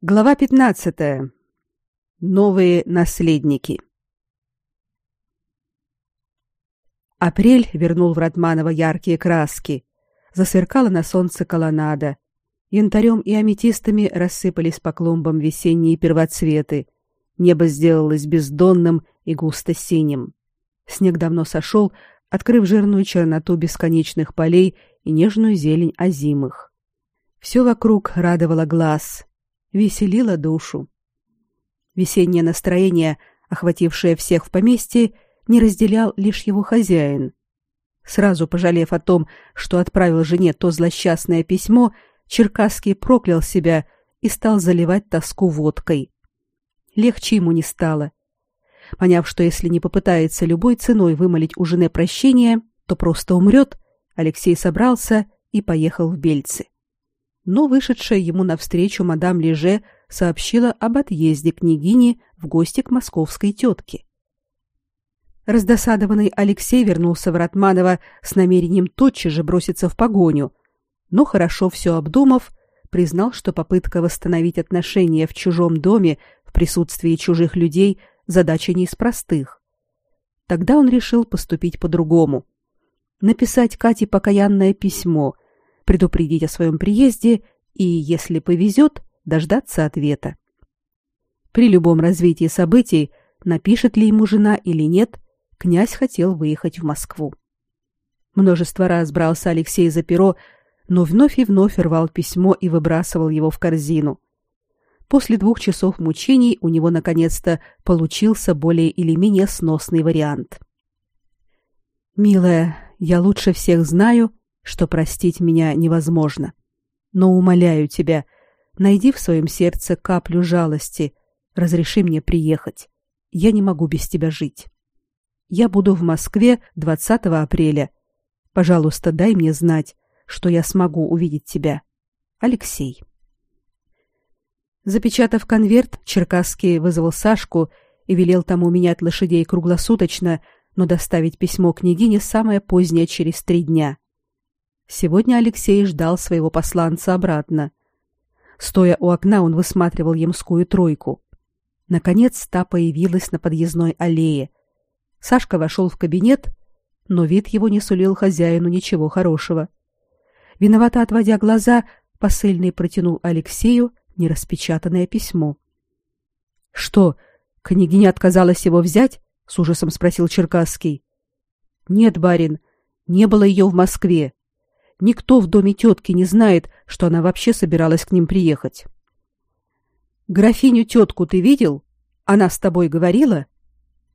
Глава 15. Новые наследники. Апрель вернул в Ратманово яркие краски. Засверкала на солнце колоннада. Янтарем и аметистами рассыпались по клумбам весенние первоцветы. Небо сделалось бездонным и густо-синим. Снег давно сошел, открыв жирную черноту бесконечных полей и нежную зелень озимых. Все вокруг радовало глаз — веселило душу. Весеннее настроение, охватившее всех в поместье, не разделял лишь его хозяин. Сразу пожалев о том, что отправил жене то злосчастное письмо, Черкасский проклял себя и стал заливать тоску водкой. Легче ему не стало. Поняв, что если не попытается любой ценой вымолить у жены прощение, то просто умрет, Алексей собрался и поехал в Бельцы но вышедшая ему навстречу мадам Леже сообщила об отъезде княгини в гости к московской тетке. Раздосадованный Алексей вернулся в Ратманово с намерением тотчас же броситься в погоню, но хорошо все обдумав, признал, что попытка восстановить отношения в чужом доме в присутствии чужих людей задача не из простых. Тогда он решил поступить по-другому. Написать Кате покаянное письмо – предупредить о своем приезде и, если повезет, дождаться ответа. При любом развитии событий, напишет ли ему жена или нет, князь хотел выехать в Москву. Множество раз брался Алексей за перо, но вновь и вновь рвал письмо и выбрасывал его в корзину. После двух часов мучений у него наконец-то получился более или менее сносный вариант. «Милая, я лучше всех знаю, что простить меня невозможно. Но умоляю тебя, найди в своем сердце каплю жалости, разреши мне приехать. Я не могу без тебя жить. Я буду в Москве 20 апреля. Пожалуйста, дай мне знать, что я смогу увидеть тебя. Алексей. Запечатав конверт, Черкасский вызвал Сашку и велел тому менять лошадей круглосуточно, но доставить письмо княгине самое позднее через три дня. Сегодня Алексей ждал своего посланца обратно. Стоя у окна, он высматривал ямскую тройку. Наконец та появилась на подъездной аллее. Сашка вошел в кабинет, но вид его не сулил хозяину ничего хорошего. Виновато отводя глаза, посыльный протянул Алексею нераспечатанное письмо. Что, княгиня отказалась его взять? с ужасом спросил Черкасский. Нет, барин, не было ее в Москве. Никто в доме тетки не знает, что она вообще собиралась к ним приехать. Графиню тетку ты видел? Она с тобой говорила?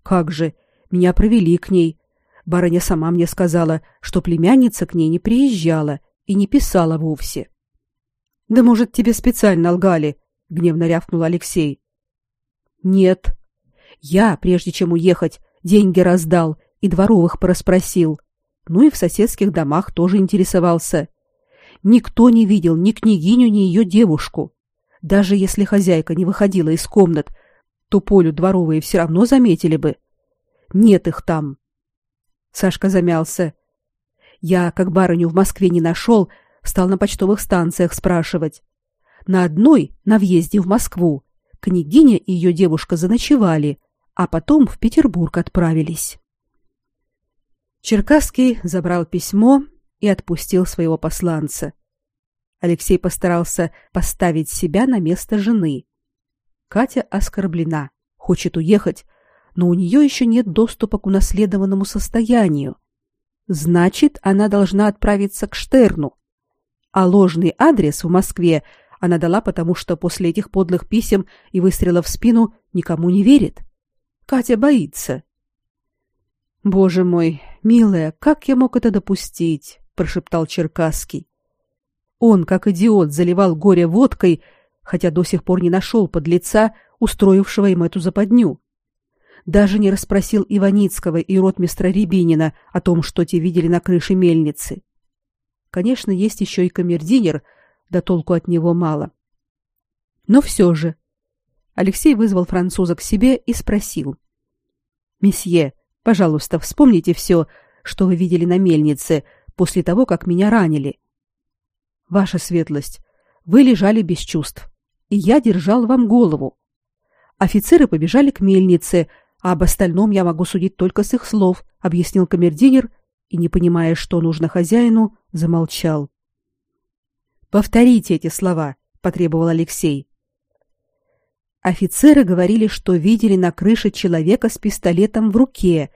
Как же, меня провели к ней. Барыня сама мне сказала, что племянница к ней не приезжала и не писала вовсе. Да может, тебе специально лгали, гневно рявкнул Алексей. Нет. Я, прежде чем уехать, деньги раздал и дворовых порасспросил ну и в соседских домах тоже интересовался. Никто не видел ни княгиню, ни ее девушку. Даже если хозяйка не выходила из комнат, то Полю дворовые все равно заметили бы. Нет их там. Сашка замялся. Я, как барыню в Москве не нашел, стал на почтовых станциях спрашивать. На одной, на въезде в Москву, княгиня и ее девушка заночевали, а потом в Петербург отправились. Черкасский забрал письмо и отпустил своего посланца. Алексей постарался поставить себя на место жены. Катя оскорблена, хочет уехать, но у нее еще нет доступа к унаследованному состоянию. Значит, она должна отправиться к Штерну. А ложный адрес в Москве она дала потому, что после этих подлых писем и выстрелов в спину никому не верит. Катя боится. Боже мой, милая, как я мог это допустить? прошептал Черкасский. Он, как идиот, заливал горе водкой, хотя до сих пор не нашел подлеца, устроившего им эту западню. Даже не расспросил Иваницкого и ротмистра Рябинина о том, что те видели на крыше мельницы. Конечно, есть еще и камердинер, да толку от него мало. Но все же Алексей вызвал француза к себе и спросил: "Месье, Пожалуйста, вспомните все, что вы видели на мельнице после того, как меня ранили. Ваша светлость, вы лежали без чувств. и я держал вам голову. Офицеры побежали к мельнице, а об остальном я могу судить только с их слов, объяснил камердинер и, не понимая, что нужно хозяину, замолчал. Повторите эти слова, потребовал Алексей. Офицеры говорили, что видели на крыше человека с пистолетом в руке.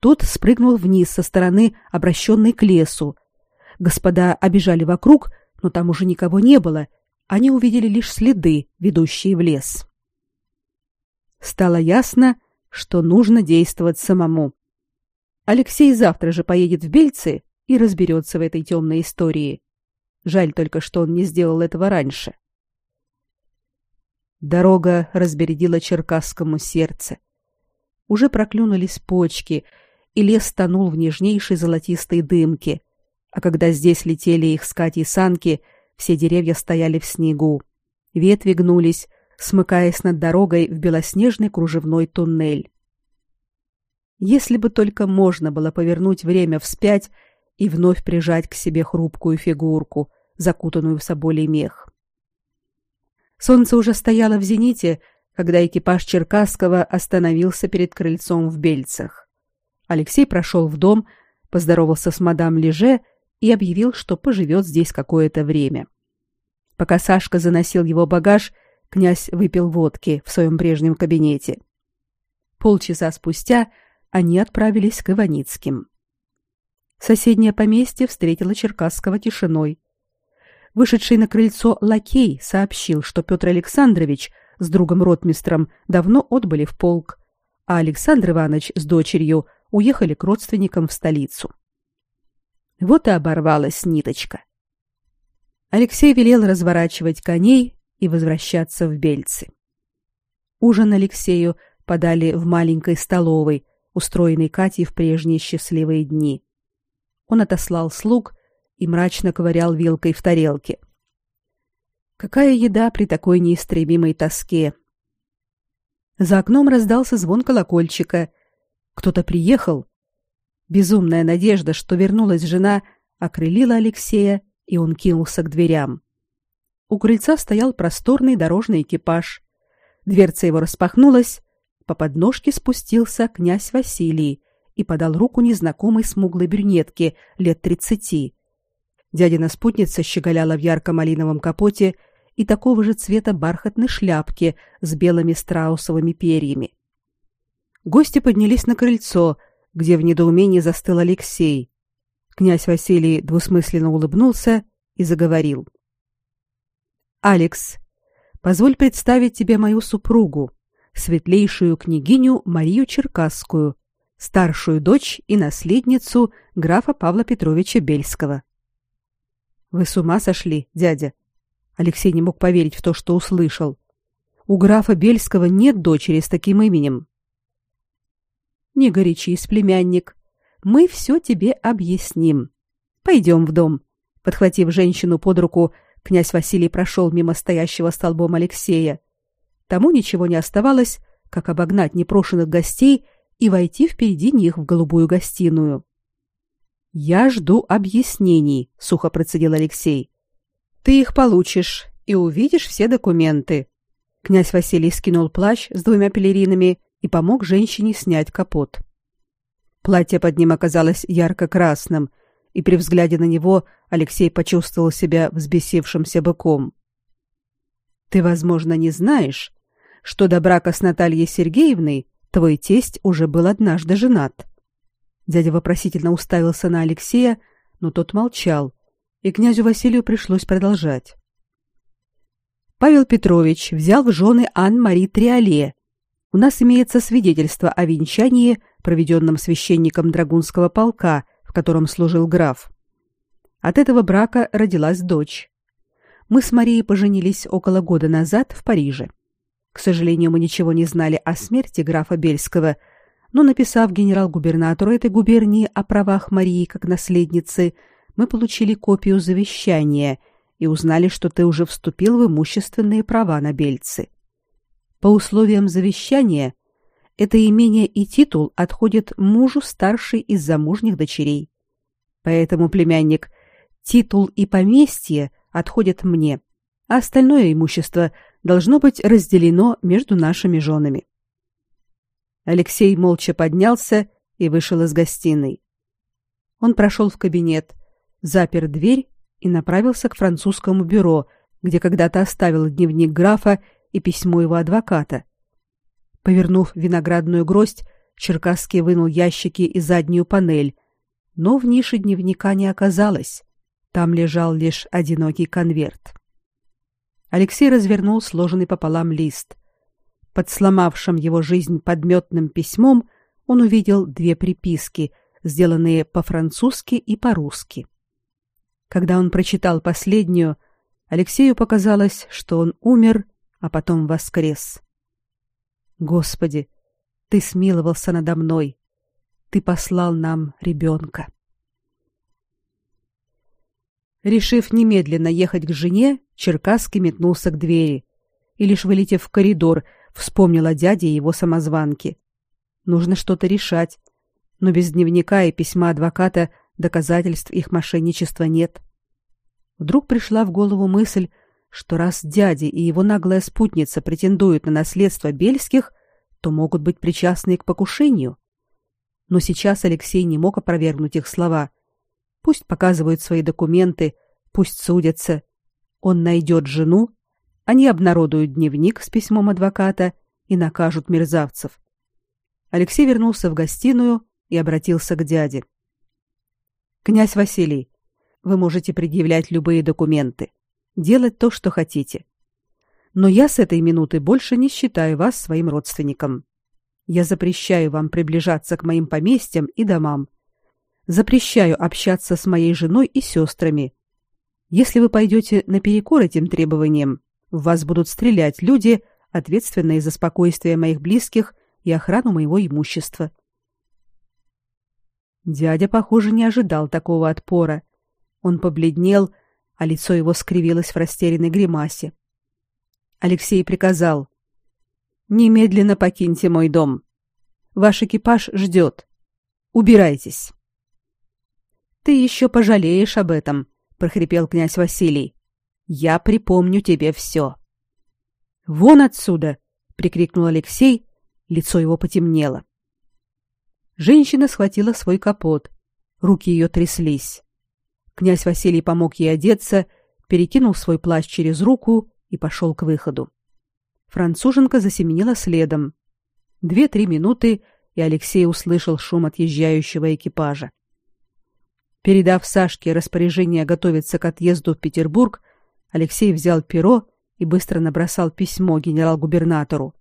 Тот спрыгнул вниз со стороны, обращенной к лесу. Господа обежали вокруг, но там уже никого не было. Они увидели лишь следы, ведущие в лес. Стало ясно, что нужно действовать самому. Алексей завтра же поедет в Бельцы и разберется в этой темной истории. Жаль только, что он не сделал этого раньше. Дорога разбередила черкасскому сердце. Уже проклюнулись почки, и лес тонул в нежнейшей золотистой дымке, а когда здесь летели их с Катей санки, все деревья стояли в снегу. Ветви гнулись, смыкаясь над дорогой в белоснежный кружевной туннель. Если бы только можно было повернуть время вспять и вновь прижать к себе хрупкую фигурку, закутанную в соболей мех. Солнце уже стояло в зените, когда экипаж Черкасского остановился перед крыльцом в Бельцах. Алексей прошел в дом, поздоровался с мадам Леже и объявил, что поживет здесь какое-то время. Пока Сашка заносил его багаж, князь выпил водки в своем прежнем кабинете. Полчаса спустя они отправились к Иваницким. Соседнее поместье встретило Черкасского тишиной. Вышедший на крыльцо лакей сообщил, что Петр Александрович с другом-ротмистром давно отбыли в полк, а Александр Иванович с дочерью уехали к родственникам в столицу. Вот и оборвалась ниточка. Алексей велел разворачивать коней и возвращаться в Бельцы. Ужин Алексею подали в маленькой столовой, устроенной Катей в прежние счастливые дни. Он отослал слуг и мрачно ковырял вилкой в тарелке. Какая еда при такой неистребимой тоске? За окном раздался звон колокольчика. Кто-то приехал. Безумная надежда, что вернулась жена, окрылила Алексея, и он кинулся к дверям. У крыльца стоял просторный дорожный экипаж. Дверца его распахнулась, по подножке спустился князь Василий и подал руку незнакомой смуглой брюнетке лет тридцати. Дядина спутница щеголяла в ярко-малиновом капоте и такого же цвета бархатной шляпке с белыми страусовыми перьями. Гости поднялись на крыльцо, где в недоумении застыл Алексей. Князь Василий двусмысленно улыбнулся и заговорил. Алекс, позволь представить тебе мою супругу, светлейшую княгиню Марию Черкасскую, старшую дочь и наследницу графа Павла Петровича Бельского. Вы с ума сошли, дядя? Алексей не мог поверить в то, что услышал. У графа Бельского нет дочери с таким именем. Не горячись, племянник. Мы все тебе объясним. Пойдем в дом. Подхватив женщину под руку, Князь Василий прошел мимо стоящего столбом Алексея. Тому ничего не оставалось, как обогнать непрошенных гостей и войти впереди них в голубую гостиную. Я жду объяснений, сухо процедил Алексей. Ты их получишь и увидишь все документы. Князь Василий скинул плащ с двумя пелеринами и помог женщине снять капот. Платье под ним оказалось ярко-красным, и при взгляде на него Алексей почувствовал себя взбесившимся быком. Ты, возможно, не знаешь, что до брака с Натальей Сергеевной твой тесть уже был однажды женат. Дядя вопросительно уставился на Алексея, но тот молчал, и князю Василию пришлось продолжать. Павел Петрович взял в жены Ан-Мари Триоле. У нас имеется свидетельство о венчании, проведенном священником Драгунского полка котором служил граф. От этого брака родилась дочь. Мы с Марией поженились около года назад в Париже. К сожалению, мы ничего не знали о смерти графа Бельского, но написав генерал-губернатору этой губернии о правах Марии как наследницы, мы получили копию завещания и узнали, что ты уже вступил в имущественные права на Бельцы. По условиям завещания это имение и титул отходят мужу старшей из замужних дочерей. Поэтому, племянник, титул и поместье отходят мне, а остальное имущество должно быть разделено между нашими женами. Алексей молча поднялся и вышел из гостиной. Он прошел в кабинет, запер дверь и направился к французскому бюро, где когда-то оставил дневник графа и письмо его адвоката. Повернув виноградную гроздь, Черкасский вынул ящики и заднюю панель, но в нише дневника не оказалось. Там лежал лишь одинокий конверт. Алексей развернул сложенный пополам лист. Под сломавшим его жизнь подметным письмом он увидел две приписки, сделанные по-французски и по-русски. Когда он прочитал последнюю, Алексею показалось, что он умер, а потом воскрес. Господи, ты смиловался надо мной. Ты послал нам ребенка. Решив немедленно ехать к жене, Черкасский метнулся к двери и лишь вылетев в коридор, вспомнил о дяде и его самозванке. Нужно что-то решать, но без дневника и письма адвоката доказательств их мошенничества нет. Вдруг пришла в голову мысль, что раз дядя и его наглая спутница претендуют на наследство Бельских, то могут быть причастны к покушению. Но сейчас Алексей не мог опровергнуть их слова. Пусть показывают свои документы, пусть судятся. Он найдет жену, они обнародуют дневник с письмом адвоката и накажут мерзавцев. Алексей вернулся в гостиную и обратился к дяде. Князь Василий, вы можете предъявлять любые документы, делать то, что хотите но я с этой минуты больше не считаю вас своим родственником. Я запрещаю вам приближаться к моим поместьям и домам. Запрещаю общаться с моей женой и сестрами. Если вы пойдете наперекор этим требованиям, в вас будут стрелять люди, ответственные за спокойствие моих близких и охрану моего имущества. Дядя, похоже, не ожидал такого отпора. Он побледнел, а лицо его скривилось в растерянной гримасе. Алексей приказал: "Немедленно покиньте мой дом. Ваш экипаж ждет. Убирайтесь". Ты еще пожалеешь об этом, прохрипел князь Василий. Я припомню тебе все. Вон отсюда, прикрикнул Алексей, лицо его потемнело. Женщина схватила свой капот. Руки ее тряслись. Князь Василий помог ей одеться, перекинул свой плащ через руку и пошел к выходу. Француженка засеменила следом. Две-три минуты, и Алексей услышал шум отъезжающего экипажа. Передав Сашке распоряжение готовиться к отъезду в Петербург, Алексей взял перо и быстро набросал письмо генерал-губернатору.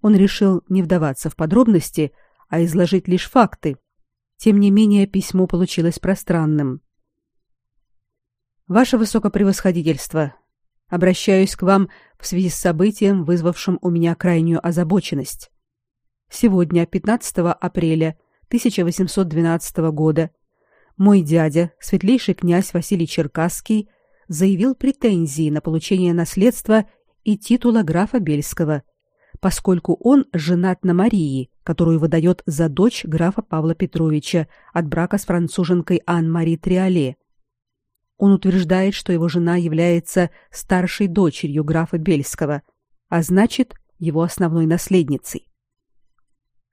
Он решил не вдаваться в подробности, а изложить лишь факты. Тем не менее, письмо получилось пространным. Ваше высокопревосходительство, Обращаюсь к вам в связи с событием, вызвавшим у меня крайнюю озабоченность. Сегодня, 15 апреля 1812 года, мой дядя, светлейший князь Василий Черкасский, заявил претензии на получение наследства и титула графа Бельского, поскольку он женат на Марии, которую выдает за дочь графа Павла Петровича от брака с француженкой Ан-Мари Триоле, он утверждает, что его жена является старшей дочерью графа Бельского, а значит, его основной наследницей.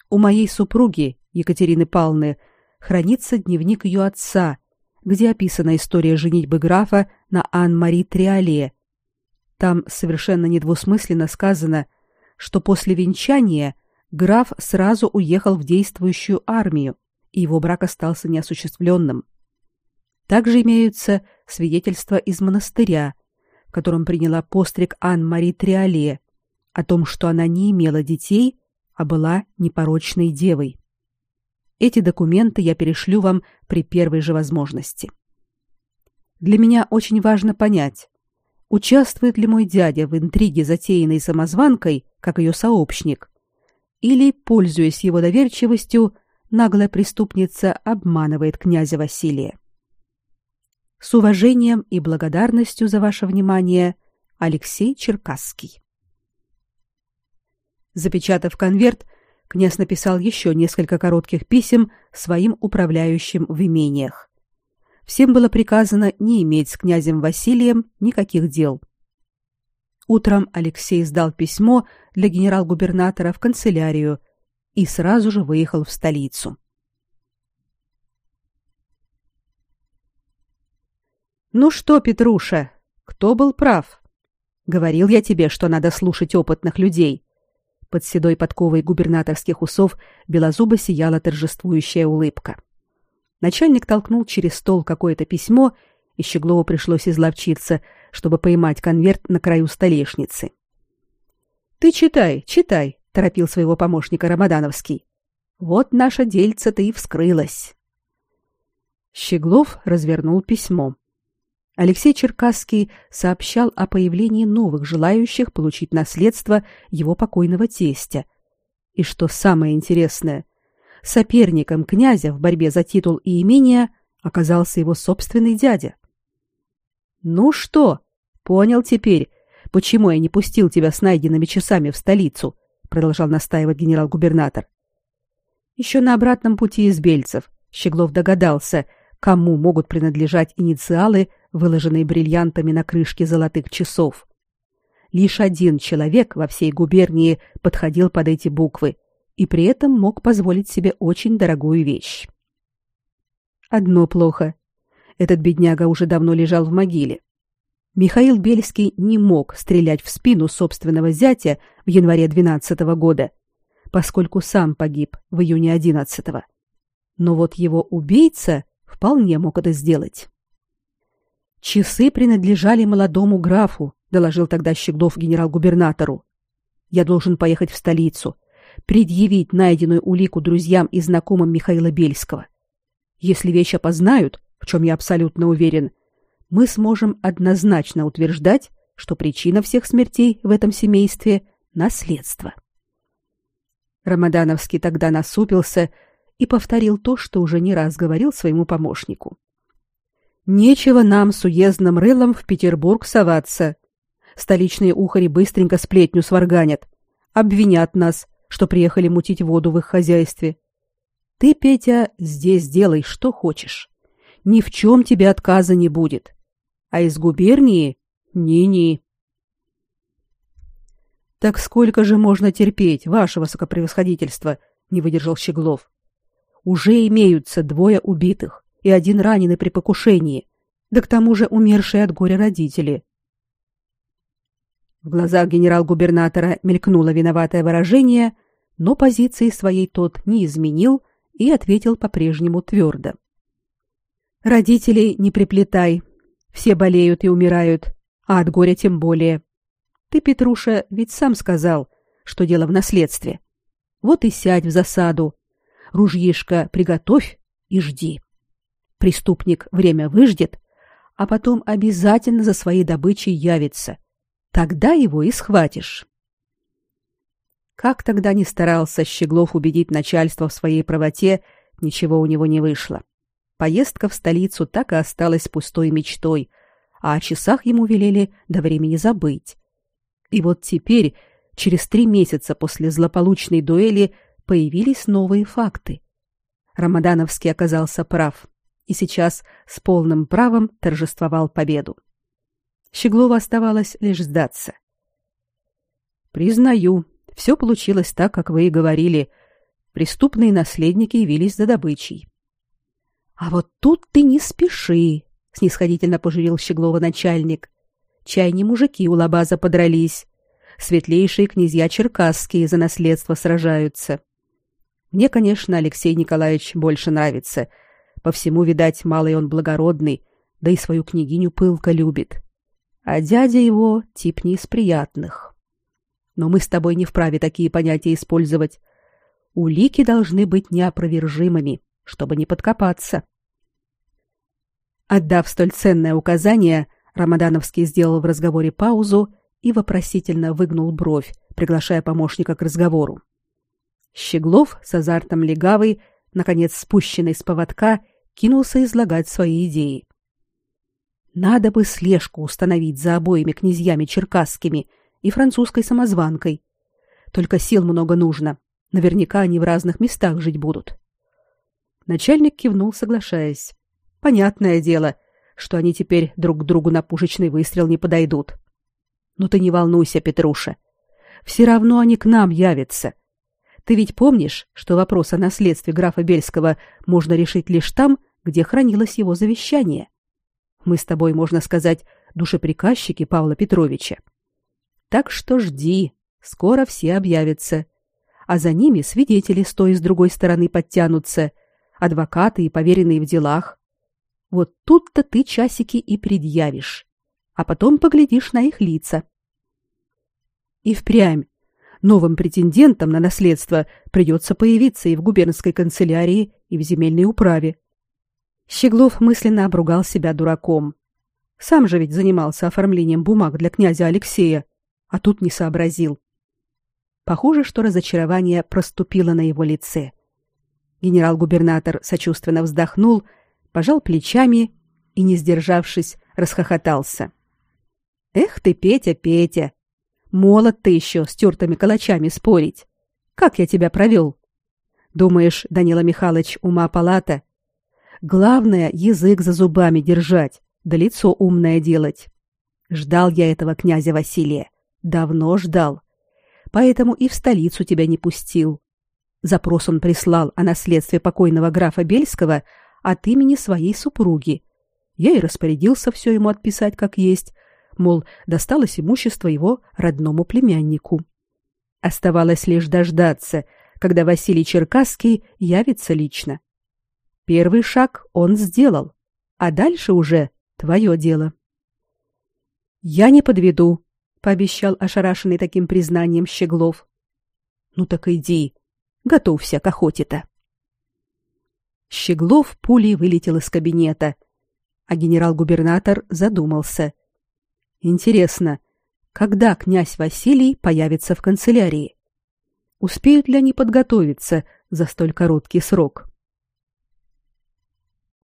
У моей супруги, Екатерины Павловны, хранится дневник ее отца, где описана история женитьбы графа на Ан-Мари Триоле. Там совершенно недвусмысленно сказано, что после венчания граф сразу уехал в действующую армию, и его брак остался неосуществленным. Также имеются свидетельства из монастыря, в котором приняла постриг Ан-Мари Триоле, о том, что она не имела детей, а была непорочной девой. Эти документы я перешлю вам при первой же возможности. Для меня очень важно понять, участвует ли мой дядя в интриге, затеянной самозванкой, как ее сообщник, или, пользуясь его доверчивостью, наглая преступница обманывает князя Василия. С уважением и благодарностью за ваше внимание, Алексей Черкасский. Запечатав конверт, князь написал еще несколько коротких писем своим управляющим в имениях. Всем было приказано не иметь с князем Василием никаких дел. Утром Алексей сдал письмо для генерал-губернатора в канцелярию и сразу же выехал в столицу. Ну что, Петруша, кто был прав? Говорил я тебе, что надо слушать опытных людей. Под седой подковой губернаторских усов белозубо сияла торжествующая улыбка. Начальник толкнул через стол какое-то письмо, и Щеглову пришлось изловчиться, чтобы поймать конверт на краю столешницы. Ты читай, читай, торопил своего помощника Рамадановский. Вот наша дельца-то и вскрылась. Щеглов развернул письмо. Алексей Черкасский сообщал о появлении новых желающих получить наследство его покойного тестя. И что самое интересное, соперником князя в борьбе за титул и имение оказался его собственный дядя. Ну что, понял теперь, почему я не пустил тебя с найденными часами в столицу, продолжал настаивать генерал-губернатор. Еще на обратном пути из Бельцев Щеглов догадался, кому могут принадлежать инициалы выложенные бриллиантами на крышке золотых часов. Лишь один человек во всей губернии подходил под эти буквы и при этом мог позволить себе очень дорогую вещь. Одно плохо. Этот бедняга уже давно лежал в могиле. Михаил Бельский не мог стрелять в спину собственного зятя в январе 12 -го года, поскольку сам погиб в июне 11 -го. Но вот его убийца вполне мог это сделать. Часы принадлежали молодому графу, доложил тогда Щеглов генерал-губернатору. Я должен поехать в столицу, предъявить найденную улику друзьям и знакомым Михаила Бельского. Если вещь опознают, в чем я абсолютно уверен, мы сможем однозначно утверждать, что причина всех смертей в этом семействе наследство. Рамадановский тогда насупился и повторил то, что уже не раз говорил своему помощнику. Нечего нам с уездным рылом в Петербург соваться. Столичные ухари быстренько сплетню сварганят, обвинят нас, что приехали мутить воду в их хозяйстве. Ты, Петя, здесь делай что хочешь. Ни в чем тебе отказа не будет. А из губернии ни-ни. Так сколько же можно терпеть, ваше высокопревосходительство, не выдержал Щеглов. Уже имеются двое убитых и один раненый при покушении, да к тому же умершие от горя родители. В глазах генерал-губернатора мелькнуло виноватое выражение, но позиции своей тот не изменил и ответил по-прежнему твердо. Родителей не приплетай. Все болеют и умирают, а от горя тем более. Ты, Петруша, ведь сам сказал, что дело в наследстве. Вот и сядь в засаду. Ружьишко приготовь и жди. Преступник время выждет, а потом обязательно за своей добычей явится. Тогда его и схватишь. Как тогда не старался Щеглов убедить начальство в своей правоте, ничего у него не вышло. Поездка в столицу так и осталась пустой мечтой, а о часах ему велели до времени забыть. И вот теперь, через три месяца после злополучной дуэли, появились новые факты. Рамадановский оказался прав и сейчас с полным правом торжествовал победу. Щеглову оставалось лишь сдаться. Признаю, все получилось так, как вы и говорили. Преступные наследники явились за добычей. А вот тут ты не спеши, снисходительно пожурил Щеглова начальник. Чай не мужики у Лабаза подрались. Светлейшие князья черкасские за наследство сражаются. Мне, конечно, Алексей Николаевич больше нравится — по всему, видать, малый он благородный, да и свою княгиню пылко любит. А дядя его тип не из приятных. Но мы с тобой не вправе такие понятия использовать. Улики должны быть неопровержимыми, чтобы не подкопаться. Отдав столь ценное указание, Рамадановский сделал в разговоре паузу и вопросительно выгнул бровь, приглашая помощника к разговору. Щеглов с азартом легавый, наконец спущенный с поводка, кинулся излагать свои идеи. Надо бы слежку установить за обоими князьями черкасскими и французской самозванкой. Только сил много нужно. Наверняка они в разных местах жить будут. Начальник кивнул, соглашаясь. Понятное дело, что они теперь друг к другу на пушечный выстрел не подойдут. Ну ты не волнуйся, Петруша. Все равно они к нам явятся. Ты ведь помнишь, что вопрос о наследстве графа Бельского можно решить лишь там, где хранилось его завещание? Мы с тобой, можно сказать, душеприказчики Павла Петровича. Так что жди, скоро все объявятся. А за ними свидетели с той и с другой стороны подтянутся, адвокаты и поверенные в делах. Вот тут-то ты часики и предъявишь, а потом поглядишь на их лица. И впрямь новым претендентам на наследство придется появиться и в губернской канцелярии, и в земельной управе. Щеглов мысленно обругал себя дураком. Сам же ведь занимался оформлением бумаг для князя Алексея, а тут не сообразил. Похоже, что разочарование проступило на его лице. Генерал-губернатор сочувственно вздохнул, пожал плечами и, не сдержавшись, расхохотался. Эх ты, Петя, Петя, молод ты еще с тертыми калачами спорить. Как я тебя провел? Думаешь, Данила Михайлович ума палата? Главное язык за зубами держать, да лицо умное делать. Ждал я этого князя Василия, давно ждал. Поэтому и в столицу тебя не пустил. Запрос он прислал о наследстве покойного графа Бельского от имени своей супруги. Я и распорядился все ему отписать как есть, мол, досталось имущество его родному племяннику. Оставалось лишь дождаться, когда Василий Черкасский явится лично. Первый шаг он сделал, а дальше уже твое дело. Я не подведу, пообещал ошарашенный таким признанием Щеглов. Ну так иди, готовься к охоте-то. Щеглов пулей вылетел из кабинета, а генерал-губернатор задумался. Интересно, когда князь Василий появится в канцелярии? Успеют ли они подготовиться за столь короткий срок?